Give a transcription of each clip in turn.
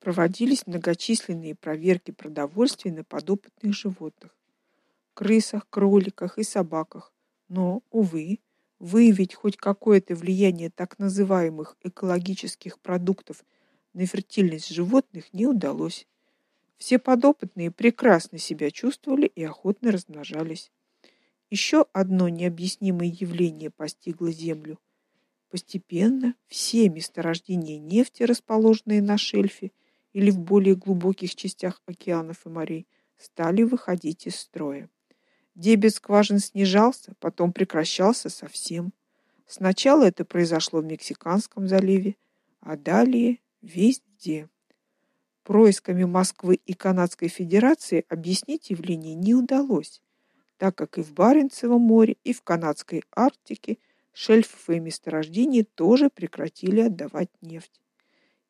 проводились многочисленные проверки продовольствия на подопытных животных крысах, кроликах и собаках. Но, увы, выявить хоть какое-то влияние так называемых экологических продуктов на фертильность животных не удалось. Все подопытные прекрасно себя чувствовали и охотно размножались. Еще одно необъяснимое явление постигло Землю. Постепенно все месторождения нефти, расположенные на шельфе или в более глубоких частях океанов и морей, стали выходить из строя. Дебет скважин снижался, потом прекращался совсем. Сначала это произошло в Мексиканском заливе, а далее везде. Происками Москвы и Канадской Федерации объяснить явление не удалось, так как и в Баренцевом море, и в канадской Арктике шельфовые месторождения тоже прекратили отдавать нефть.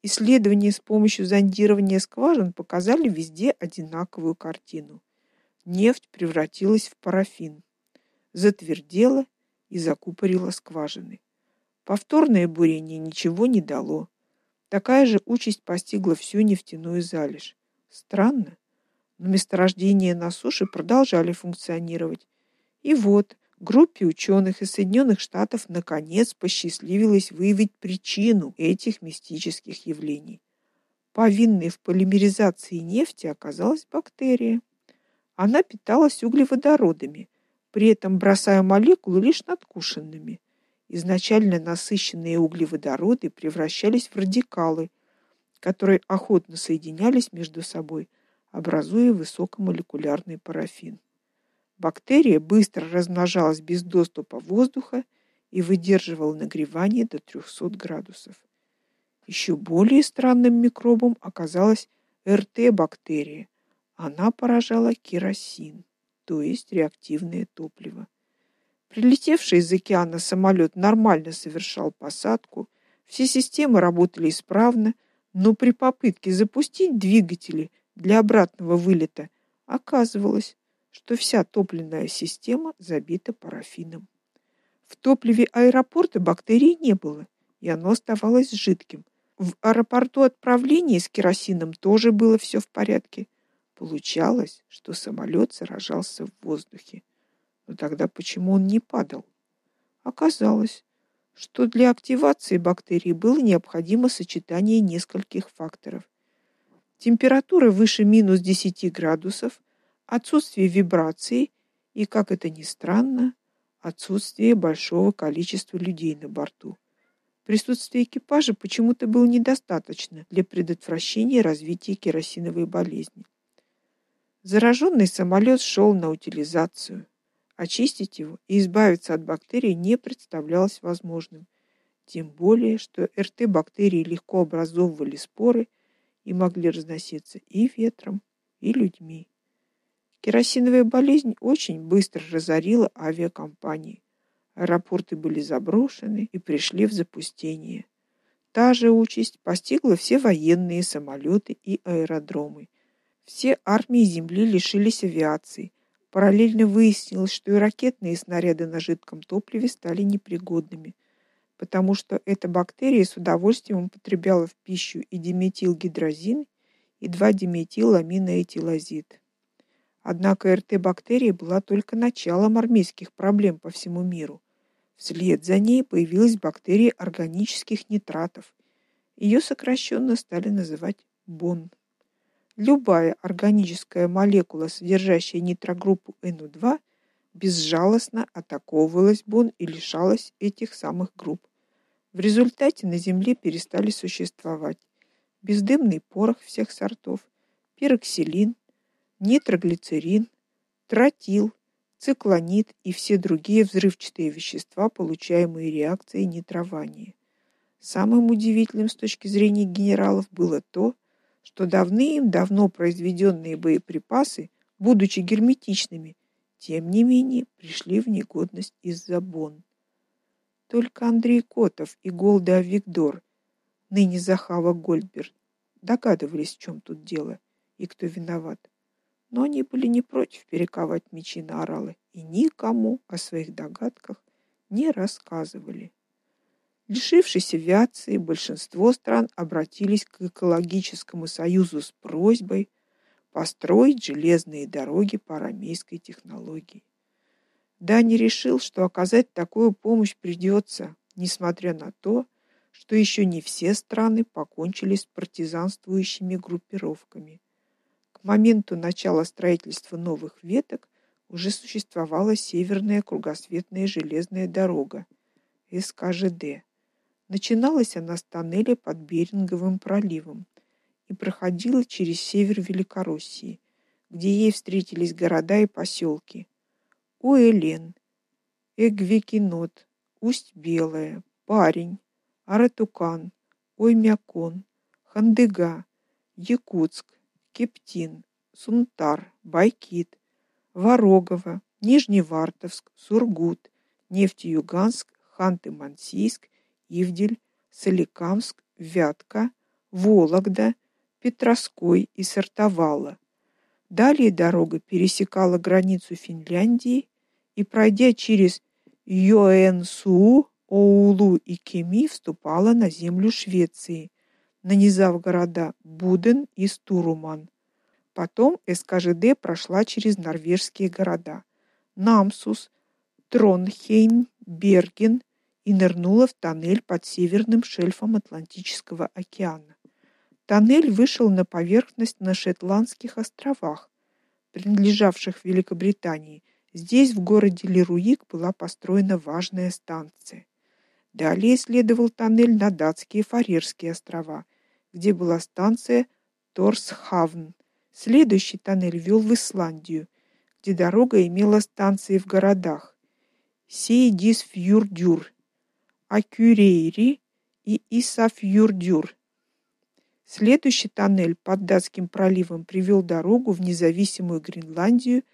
Исследования с помощью зондирования скважин показали везде одинаковую картину нефть превратилась в парафин, затвердела и закупорила скважины. Повторное бурение ничего не дало. Такая же участь постигла всю нефтяную залежь. Странно, но месторождения на суше продолжали функционировать. И вот, группе ученых из Соединенных Штатов наконец посчастливилось выявить причину этих мистических явлений. Повинной в полимеризации нефти оказалась бактерия. Она питалась углеводородами, при этом бросая молекулы лишь надкушенными. Изначально насыщенные углеводороды превращались в радикалы, которые охотно соединялись между собой, образуя высокомолекулярный парафин. Бактерия быстро размножалась без доступа воздуха и выдерживала нагревание до 300 градусов. Еще более странным микробом оказалась РТ-бактерия, она поражала керосин, то есть реактивное топливо. Прилетевший из океана самолет нормально совершал посадку, все системы работали исправно, но при попытке запустить двигатели для обратного вылета оказывалось, что вся топливная система забита парафином. В топливе аэропорта бактерий не было, и оно оставалось жидким. В аэропорту отправления с керосином тоже было все в порядке. Получалось, что самолет сражался в воздухе. Но тогда почему он не падал? Оказалось, что для активации бактерий было необходимо сочетание нескольких факторов. Температура выше минус 10 градусов, отсутствие вибраций и, как это ни странно, отсутствие большого количества людей на борту. Присутствие экипажа почему-то было недостаточно для предотвращения развития керосиновой болезни. Зараженный самолет шел на утилизацию. Очистить его и избавиться от бактерий не представлялось возможным, тем более что РТ-бактерии легко образовывали споры и могли разноситься и ветром, и людьми. Керосиновая болезнь очень быстро разорила авиакомпании. Аэропорты были заброшены и пришли в запустение. Та же участь постигла все военные самолеты и аэродромы все армии Земли лишились авиации. Параллельно выяснилось, что и ракетные снаряды на жидком топливе стали непригодными, потому что эта бактерия с удовольствием употребляла в пищу и диметилгидрозин, и 2-диметиламиноэтилазид. Однако РТ-бактерия была только началом армейских проблем по всему миру. Вслед за ней появилась бактерия органических нитратов. Ее сокращенно стали называть БОН. Любая органическая молекула, содержащая нитрогруппу NO2, безжалостно атаковывалась бон и лишалась этих самых групп. В результате на Земле перестали существовать бездымный порох всех сортов, пироксилин, нитроглицерин, тротил, циклонит и все другие взрывчатые вещества, получаемые реакцией нитрования. Самым удивительным с точки зрения генералов было то, что давным-давно произведенные боеприпасы, будучи герметичными, тем не менее пришли в негодность из-за бон. Только Андрей Котов и Голда Виктор, ныне Захава Гольдберг, догадывались, в чем тут дело и кто виноват. Но они были не против перековать мечи на оралы и никому о своих догадках не рассказывали. Лишившись авиации, большинство стран обратились к экологическому союзу с просьбой построить железные дороги по арамейской технологии. Дани решил, что оказать такую помощь придется, несмотря на то, что еще не все страны покончили с партизанствующими группировками. К моменту начала строительства новых веток уже существовала северная кругосветная железная дорога СКЖД. Начиналась она с тоннеля под Беринговым проливом и проходила через север Великороссии, где ей встретились города и поселки: Уэлен, Эгвекинот, Усть-Белая, Парень, Аратукан, Оймякон, Хандыга, Якутск, Кептин, Сунтар, Байкит, Ворогово, Нижневартовск, Сургут, Нефтеюганск, Ханты-Мансийск, Ивдель, Соликамск, Вятка, Вологда, Петроской и Сартовала. Далее дорога пересекала границу Финляндии и, пройдя через Йоэнсу, Оулу и Кеми, вступала на землю Швеции, нанизав города Буден и Стуруман. Потом СКЖД прошла через норвежские города Намсус, Тронхейм, Берген и нырнула в тоннель под северным шельфом Атлантического океана. Тоннель вышел на поверхность на Шетландских островах, принадлежавших Великобритании. Здесь, в городе Леруик, была построена важная станция. Далее следовал тоннель на датские Фарерские острова, где была станция Торсхавн. Следующий тоннель вел в Исландию, где дорога имела станции в городах Сейдисфьюрдюр, Акюрейри и Исафьюрдюр. Следующий тоннель под датским проливом привел дорогу в независимую Гренландию,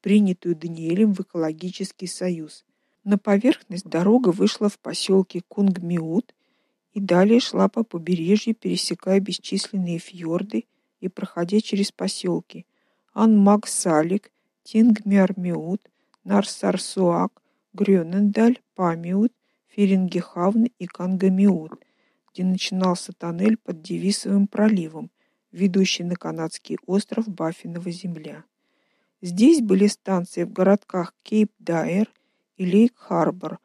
принятую Даниэлем в экологический союз. На поверхность дорога вышла в поселке Кунгмиут и далее шла по побережью, пересекая бесчисленные фьорды и проходя через поселки Анмагсалик, Тингмярмиут, Нарсарсуак, Грёнендаль, Памиут, Ферингехавн и Кангамиут, где начинался тоннель под Девисовым проливом, ведущий на канадский остров Баффинова земля. Здесь были станции в городках Кейп-Дайер и Лейк-Харбор,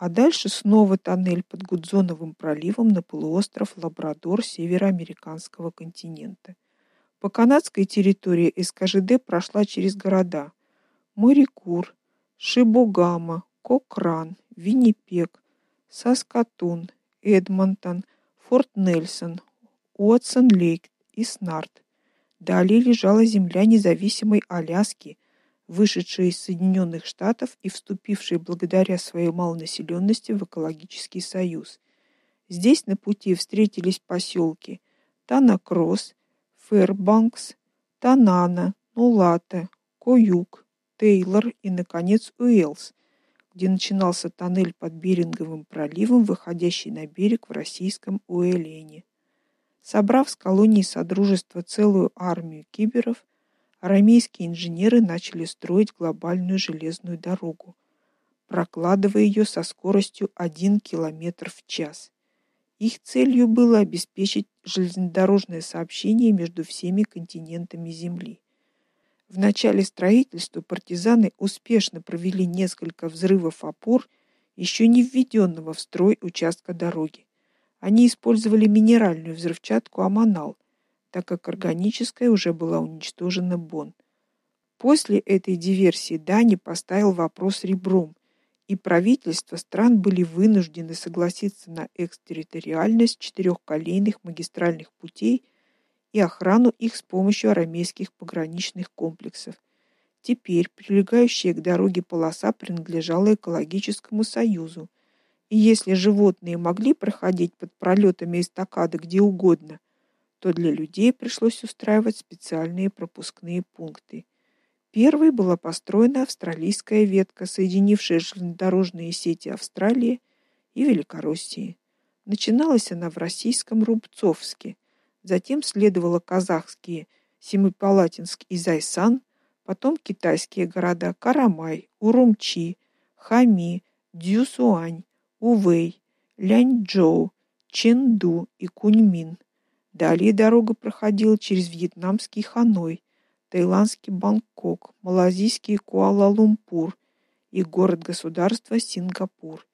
а дальше снова тоннель под Гудзоновым проливом на полуостров Лабрадор североамериканского континента. По канадской территории СКЖД прошла через города Морикур, Шибогама, Кокран, Виннипег, Саскатун, Эдмонтон, Форт Нельсон, Уотсон-Лейк и Снарт. Далее лежала земля независимой Аляски, вышедшая из Соединенных Штатов и вступившая благодаря своей малонаселенности в экологический союз. Здесь на пути встретились поселки Танакросс, Фэрбанкс, Танана, Нулата, Коюк, Тейлор и наконец Уэллс, где начинался тоннель под Беринговым проливом, выходящий на берег в российском Уэлене. Собрав с колонии содружества целую армию киберов, арамейские инженеры начали строить глобальную железную дорогу, прокладывая ее со скоростью 1 км в час. Их целью было обеспечить железнодорожное сообщение между всеми континентами Земли. В начале строительства партизаны успешно провели несколько взрывов опор еще не введенного в строй участка дороги. Они использовали минеральную взрывчатку аманал, так как органическая уже была уничтожена Бон. После этой диверсии Дани поставил вопрос ребром, и правительства стран были вынуждены согласиться на экстерриториальность четырехколейных магистральных путей и охрану их с помощью арамейских пограничных комплексов. Теперь прилегающая к дороге полоса принадлежала экологическому союзу. И если животные могли проходить под пролетами эстакады где угодно, то для людей пришлось устраивать специальные пропускные пункты. Первой была построена австралийская ветка, соединившая железнодорожные сети Австралии и Великороссии. Начиналась она в российском Рубцовске, Затем следовало казахские Семипалатинск и Зайсан, потом китайские города Карамай, Урумчи, Хами, Цзюцюань, Увэй, Ляньчжоу, Чэнду и Куньмин. Далее дорога проходила через вьетнамский Ханой, таиландский Бангкок, малазийский Куала-Лумпур и город-государство Сингапур.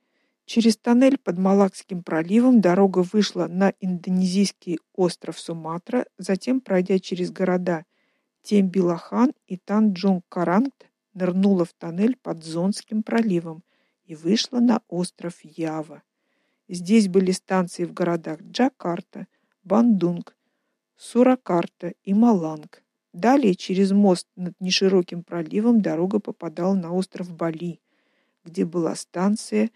Через тоннель под Малакским проливом дорога вышла на индонезийский остров Суматра, затем пройдя через города Тембилахан и Танджунг-Каранг, нырнула в тоннель под Зонским проливом и вышла на остров Ява. Здесь были станции в городах Джакарта, Бандунг, Суракарта и Маланг. Далее через мост над нешироким проливом дорога попадала на остров Бали, где была станция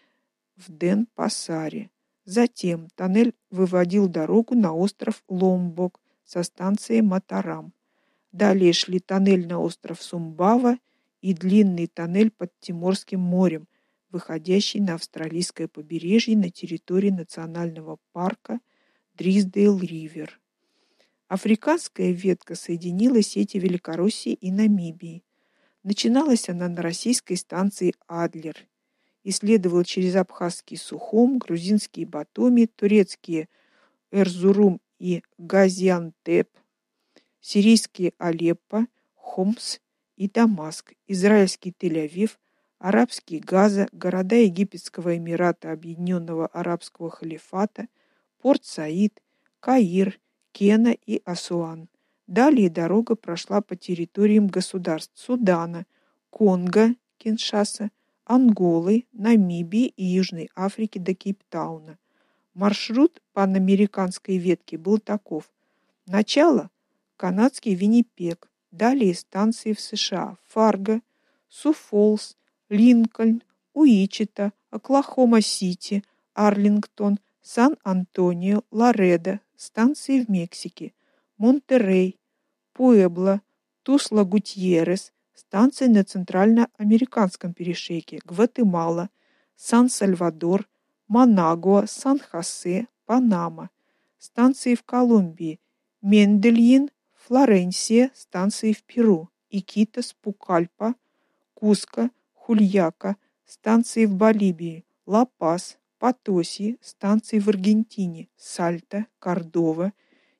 в Ден-Пасаре. Затем тоннель выводил дорогу на остров Ломбок со станцией Матарам. Далее шли тоннель на остров Сумбава и длинный тоннель под Тиморским морем, выходящий на австралийское побережье на территории национального парка Дрисдейл-Ривер. Африканская ветка соединила сети Великороссии и Намибии. Начиналась она на российской станции Адлер и следовала через абхазский Сухум, грузинские Батуми, турецкие Эрзурум и Газиантеп, сирийские Алеппо, Хомс и Дамаск, израильский Тель-Авив, арабский Газа, города египетского эмирата Объединенного арабского халифата, порт Саид, Каир, Кена и Асуан. Далее дорога прошла по территориям государств Судана, Конго, Киншаса, Анголы, Намибии и Южной Африки до Кейптауна. Маршрут панамериканской ветки был таков: начало канадский Виннипег, далее станции в США: Фарго, Суфолс, Линкольн, Уичита, Оклахома-Сити, Арлингтон, Сан-Антонио, Ларедо, станции в Мексике, Монтеррей, Пуэбло, Тусла-Гутьеррес, станции на центральноамериканском перешейке, Гватемала, Сан-Сальвадор, Манагуа, Сан-Хосе, Панама, станции в Колумбии, Мендельин, Флоренция, станции в Перу, Икитос, Пукальпа, Куско, Хульяка, станции в Боливии, Ла-Пас, Потоси, станции в Аргентине, Сальта, Кордова,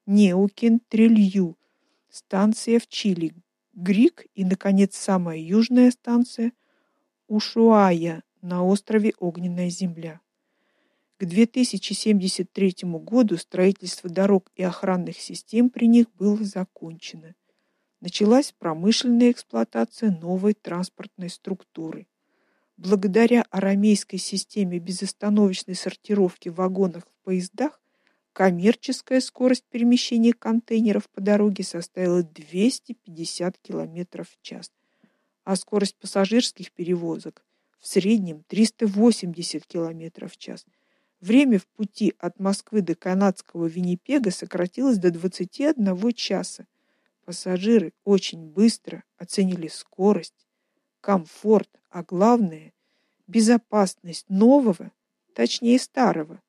Неукен, Трелью, станция в Чили, Грик и наконец самая южная станция Ушуая на острове Огненная земля. К 2073 году строительство дорог и охранных систем при них было закончено. Началась промышленная эксплуатация новой транспортной структуры. Благодаря арамейской системе безостановочной сортировки в вагонах в поездах коммерческая скорость перемещения контейнеров по дороге составила 250 км в час, а скорость пассажирских перевозок в среднем 380 км в час. Время в пути от Москвы до канадского Виннипега сократилось до 21 часа. Пассажиры очень быстро оценили скорость, комфорт, а главное безопасность нового, точнее старого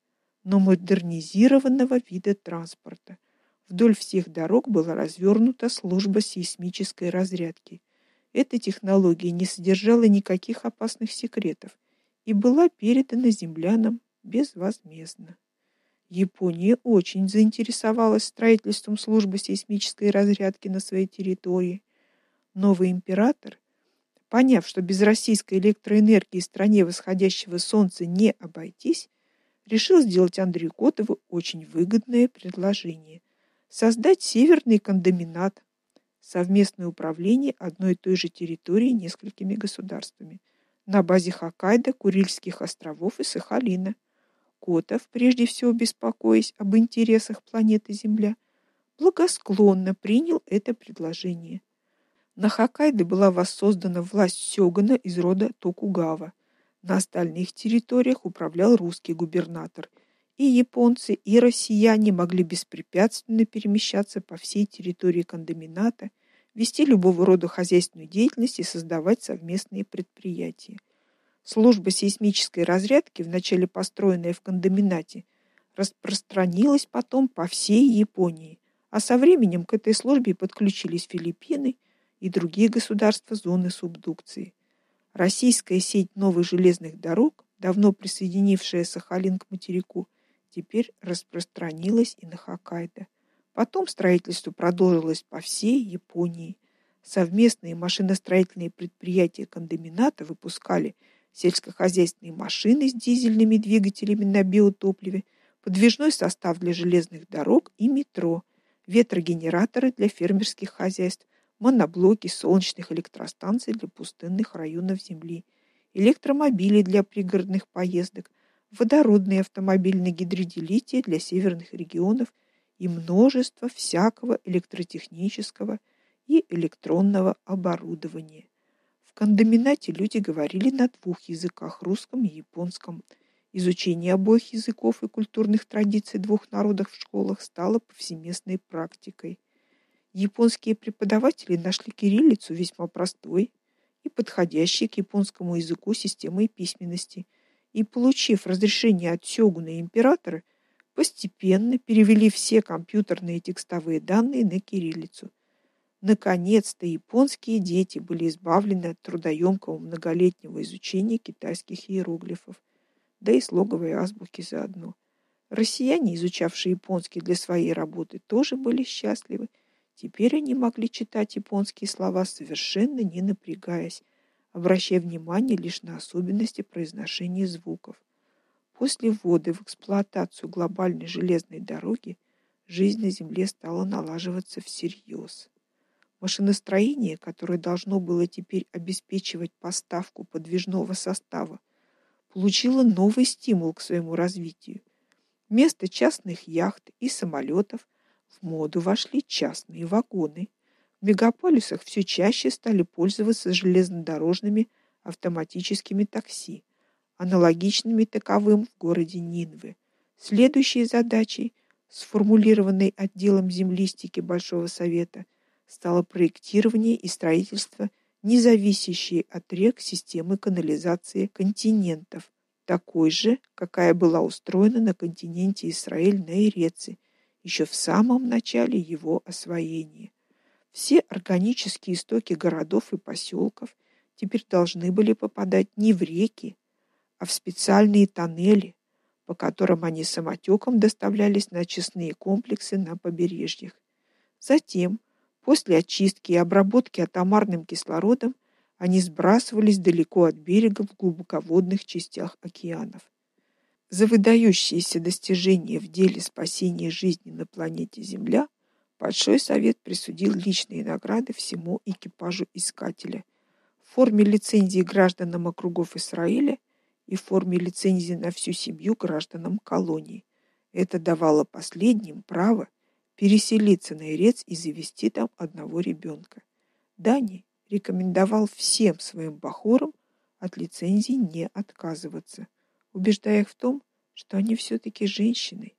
но модернизированного вида транспорта. Вдоль всех дорог была развернута служба сейсмической разрядки. Эта технология не содержала никаких опасных секретов и была передана землянам безвозмездно. Япония очень заинтересовалась строительством службы сейсмической разрядки на своей территории. Новый император, поняв, что без российской электроэнергии стране восходящего солнца не обойтись, решил сделать Андрею Котову очень выгодное предложение создать северный кондоминат, совместное управление одной и той же территорией несколькими государствами на базе Хоккайдо, Курильских островов и Сахалина. Котов, прежде всего беспокоясь об интересах планеты Земля, благосклонно принял это предложение. На Хоккайдо была воссоздана власть сёгуна из рода Токугава на остальных территориях управлял русский губернатор, и японцы, и россияне могли беспрепятственно перемещаться по всей территории кондомината, вести любого рода хозяйственную деятельность и создавать совместные предприятия. Служба сейсмической разрядки, вначале построенная в кондоминате, распространилась потом по всей Японии, а со временем к этой службе подключились Филиппины и другие государства зоны субдукции. Российская сеть новых железных дорог давно присоединившая Сахалин к материку, теперь распространилась и на Хоккайдо. Потом строительство продолжилось по всей Японии. Совместные машиностроительные предприятия кондомината выпускали сельскохозяйственные машины с дизельными двигателями на биотопливе, подвижной состав для железных дорог и метро, ветрогенераторы для фермерских хозяйств, моноблоки солнечных электростанций для пустынных районов Земли, электромобили для пригородных поездок, водородные автомобили на для северных регионов и множество всякого электротехнического и электронного оборудования. В кондоминате люди говорили на двух языках: русском и японском. Изучение обоих языков и культурных традиций двух народов в школах стало повсеместной практикой. Японские преподаватели нашли кириллицу весьма простой и подходящей к японскому языку системой письменности, и получив разрешение от сёгуна императора, постепенно перевели все компьютерные текстовые данные на кириллицу. Наконец-то японские дети были избавлены от трудоемкого многолетнего изучения китайских иероглифов да и слоговой азбуки заодно. Россияне, изучавшие японский для своей работы, тоже были счастливы. Теперь они могли читать японские слова совершенно не напрягаясь, обращая внимание лишь на особенности произношения звуков. После ввода в эксплуатацию глобальной железной дороги жизнь на земле стала налаживаться всерьез. Машиностроение, которое должно было теперь обеспечивать поставку подвижного состава получила новый стимул к своему развитию. Вместо частных яхт и самолетов в моду вошли частные вагоны. В мегаполисах все чаще стали пользоваться железнодорожными автоматическими такси, аналогичными таковым в городе Нинвы. Следующей задачей, сформулированной отделом землистики Большого совета, стало проектирование и строительство не зависящей от рек системы канализации континентов, такой же, какая была устроена на континенте Израиль на Иреце еще в самом начале его освоения. Все органические истоки городов и поселков теперь должны были попадать не в реки, а в специальные тоннели, по которым они самотеком доставлялись на очистные комплексы на побережьях. Затем После очистки и обработки атомарным кислородом они сбрасывались далеко от берега в глубоководных частях океанов. За выдающиеся достижения в деле спасения жизни на планете Земля Большой совет присудил личные награды всему экипажу искателя в форме лицензии гражданам округов Израиля и в форме лицензии на всю семью гражданам колонии. Это давало последним право переселиться на Ирец и завести там одного ребенка. Дани рекомендовал всем своим бахорам от лицензии не отказываться, убеждая их в том, что они все таки женщины.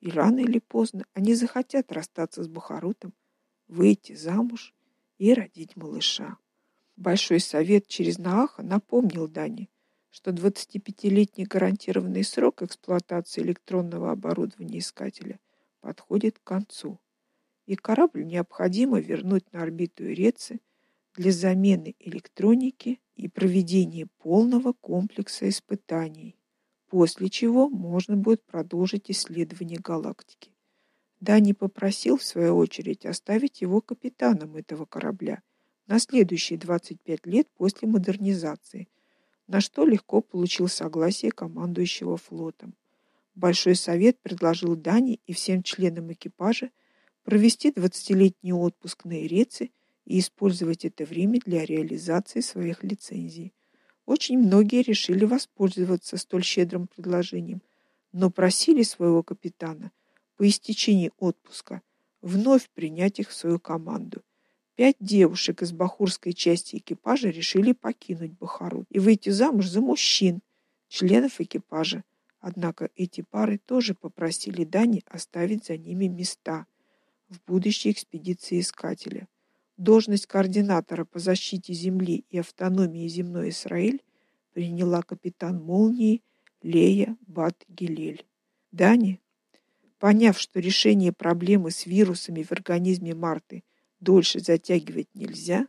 И рано или поздно они захотят расстаться с Бахарутом, выйти замуж и родить малыша. Большой совет через Нааха напомнил Дани, что 25-летний гарантированный срок эксплуатации электронного оборудования искателя – подходит к концу, и корабль необходимо вернуть на орбиту Ирецы для замены электроники и проведения полного комплекса испытаний, после чего можно будет продолжить исследование галактики. Дани попросил в свою очередь оставить его капитаном этого корабля на следующие 25 лет после модернизации, на что легко получил согласие командующего флотом. Большой совет предложил Дани и всем членам экипажа провести двадцатилетний отпуск на Иреце и использовать это время для реализации своих лицензий. Очень многие решили воспользоваться столь щедрым предложением, но просили своего капитана по истечении отпуска вновь принять их в свою команду. Пять девушек из бахурской части экипажа решили покинуть Бахару и выйти замуж за мужчин, членов экипажа. Однако эти пары тоже попросили Дани оставить за ними места в будущей экспедиции искателя. Должность координатора по защите земли и автономии земной Израиль приняла капитан Молнии Лея Бат-Гилель. Дани, поняв, что решение проблемы с вирусами в организме Марты дольше затягивать нельзя,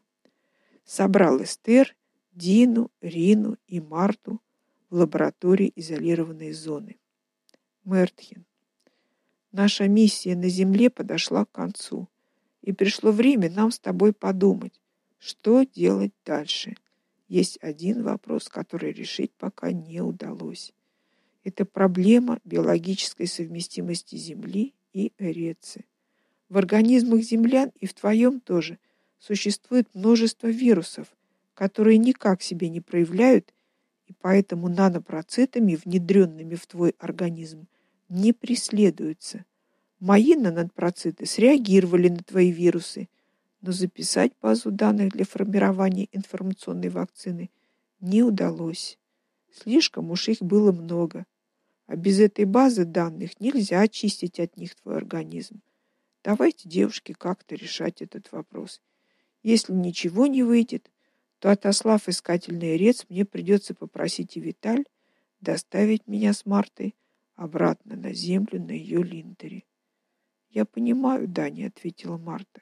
собрал Эстер, Дину, Рину и Марту в лаборатории изолированной зоны. Мертхин. Наша миссия на земле подошла к концу, и пришло время нам с тобой подумать, что делать дальше. Есть один вопрос, который решить пока не удалось. Это проблема биологической совместимости Земли и Эрецы. В организмах землян и в твоем тоже существует множество вирусов, которые никак себе не проявляют, и поэтому нанопроцитами, внедренными в твой организм, не преследуются. Мои нанопроциты среагировали на твои вирусы, но записать базу данных для формирования информационной вакцины не удалось. Слишком уж их было много. А без этой базы данных нельзя очистить от них твой организм. Давайте, девушки, как-то решать этот вопрос. Если ничего не выйдет, то отослав искательный рец, мне придется попросить и Виталь доставить меня с Мартой обратно на землю на ее линтере. Я понимаю, Даня, ответила Марта.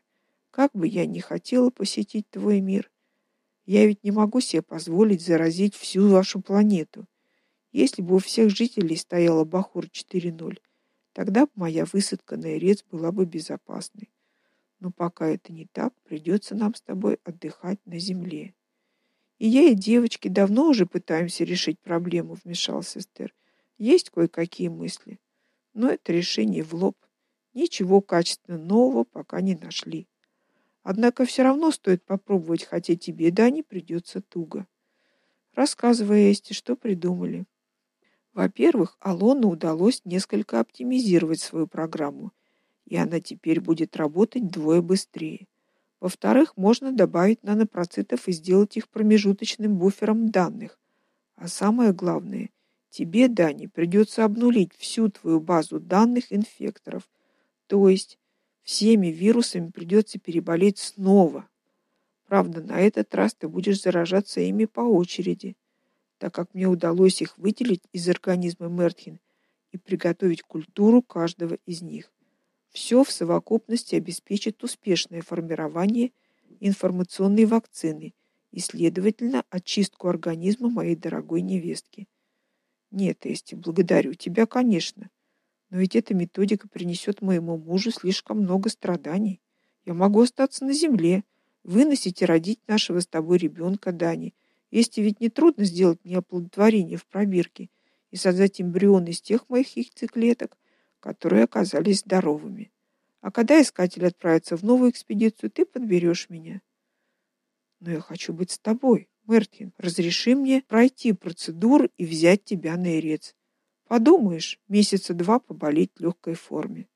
Как бы я ни хотела посетить твой мир, я ведь не могу себе позволить заразить всю вашу планету. Если бы у всех жителей стояла Бахур 4.0, тогда бы моя высадка на Ирец была бы безопасной. Но пока это не так, придется нам с тобой отдыхать на земле. И я и девочки давно уже пытаемся решить проблему, вмешался Эстер. Есть кое-какие мысли, но это решение в лоб. Ничего качественно нового пока не нашли. Однако все равно стоит попробовать, хотя тебе да не придется туго. Рассказывай, Эсти, что придумали. Во-первых, Алону удалось несколько оптимизировать свою программу, и она теперь будет работать вдвое быстрее. Во-вторых, можно добавить нанопроцитов и сделать их промежуточным буфером данных. А самое главное, тебе, Дани, придется обнулить всю твою базу данных инфекторов. То есть всеми вирусами придется переболеть снова. Правда, на этот раз ты будешь заражаться ими по очереди так как мне удалось их выделить из организма Мертхин и приготовить культуру каждого из них. Все в совокупности обеспечит успешное формирование информационной вакцины и, следовательно, очистку организма моей дорогой невестки. Нет, Эсти, благодарю тебя, конечно. Но ведь эта методика принесет моему мужу слишком много страданий. Я могу остаться на земле, выносить и родить нашего с тобой ребенка Дани если ведь не трудно сделать мне оплодотворение в пробирке и создать эмбрион из тех моих яйцеклеток, которые оказались здоровыми. А когда искатель отправится в новую экспедицию, ты подберешь меня. Но я хочу быть с тобой, Мертин. Разреши мне пройти процедуру и взять тебя на Ирец. Подумаешь, месяца два поболеть в легкой форме.